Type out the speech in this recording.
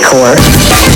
Hardcore.